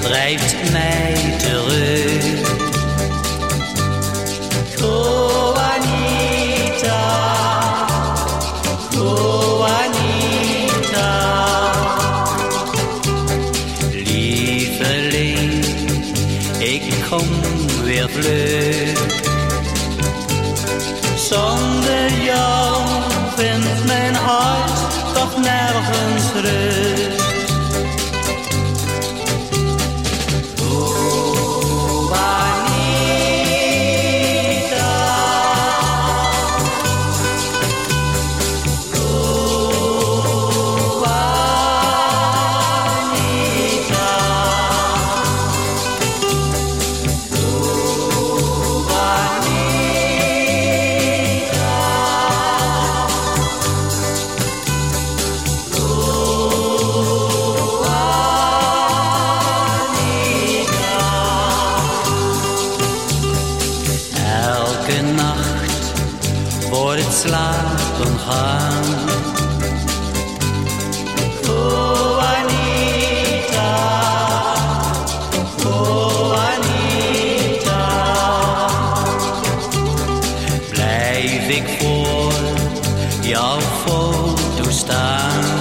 drijft mij terug. Juanita, Juanita, lieveling, ik kom weer vlug. Zonder jou vindt mijn hart toch nergens rust. elke nacht voor het slapen gaan. Oh Anita, oh Anita, blijf ik voor jouw foto staan.